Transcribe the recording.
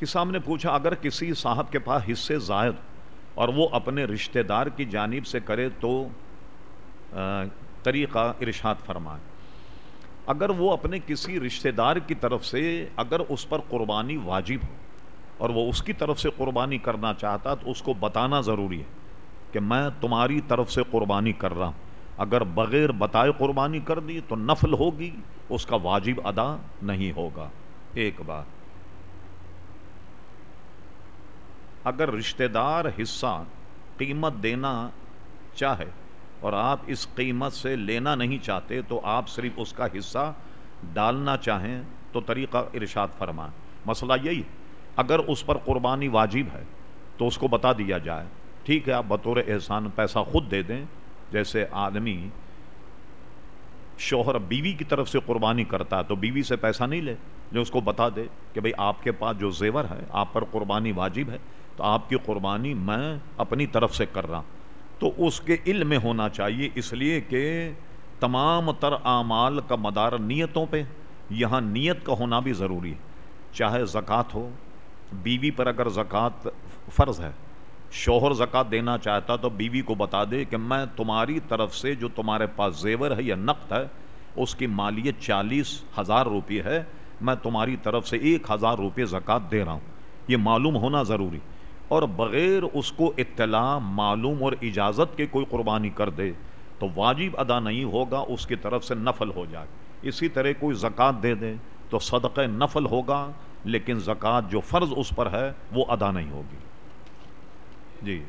کسام نے پوچھا، اگر کسی صاحب کے پاس حصے زائد اور وہ اپنے رشتہ دار کی جانب سے کرے تو طریقہ ارشاد فرمائے۔ اگر وہ اپنے کسی رشتہ دار کی طرف سے اگر اس پر قربانی واجب ہو اور وہ اس کی طرف سے قربانی کرنا چاہتا تو اس کو بتانا ضروری ہے کہ میں تمہاری طرف سے قربانی کر رہا ہوں۔ اگر بغیر بتائے قربانی کر دی تو نفل ہوگی، اس کا واجب ادا نہیں ہوگا۔ ایک بار اگر رشتہ دار حصہ قیمت دینا چاہے اور آپ اس قیمت سے لینا نہیں چاہتے تو آپ صرف اس کا حصہ ڈالنا چاہیں تو طریقہ ارشاد فرمائیں۔ مسئلہ یہی ہے اگر اس پر قربانی واجب ہے تو اس کو بتا دیا جائے۔ ٹھیک ہے، آپ بطور احسان پیسہ خود دے دیں۔ جیسے آدمی شوہر بیوی کی طرف سے قربانی کرتا ہے تو بیوی سے پیسہ نہیں لے، جو اس کو بتا دے کہ بھئی آپ کے پاس جو زیور ہے، آپ پر قربانی واجب ہے تو آپ کی قربانی میں اپنی طرف سے کر رہا تو اس کے علم میں ہونا چاہیے اس لیے کہ تمام تر اعمال کا مدار نیتوں پہ۔ یہاں نیت کا ہونا بھی ضروری ہے۔ چاہے زکوٰۃ ہو، بیوی پر اگر زکوٰۃ فرض ہے، شوہر زکوٰۃ دینا چاہتا تو بیوی کو بتا دے کہ میں تمہاری طرف سے جو تمہارے پاس زیور ہے یا نقد ہے، اس کی مالیت چالیس ہزار روپے ہے، میں تمہاری طرف سے ایک ہزار روپے زکوٰۃ دے رہا ہوں۔ یہ معلوم ہونا ضروری۔ اور بغیر اس کو اطلاع، معلوم اور اجازت کے کوئی قربانی کر دے تو واجب ادا نہیں ہوگا، اس کی طرف سے نفل ہو جائے۔ اسی طرح کوئی زکوٰۃ دے دے تو صدقہ نفل ہوگا، لیکن زکوٰۃ جو فرض اس پر ہے، وہ ادا نہیں ہوگی۔ جی۔